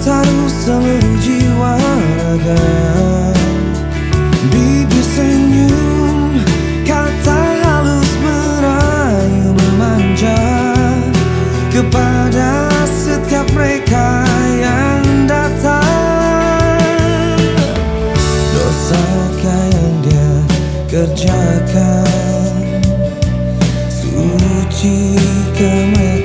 taruh seluruh jiwa raga Bibir senyum Kata halus merayu memanja Kepada setiap mereka yang datang. Dosakah yang dia kerjakan Suci kemerdekaan.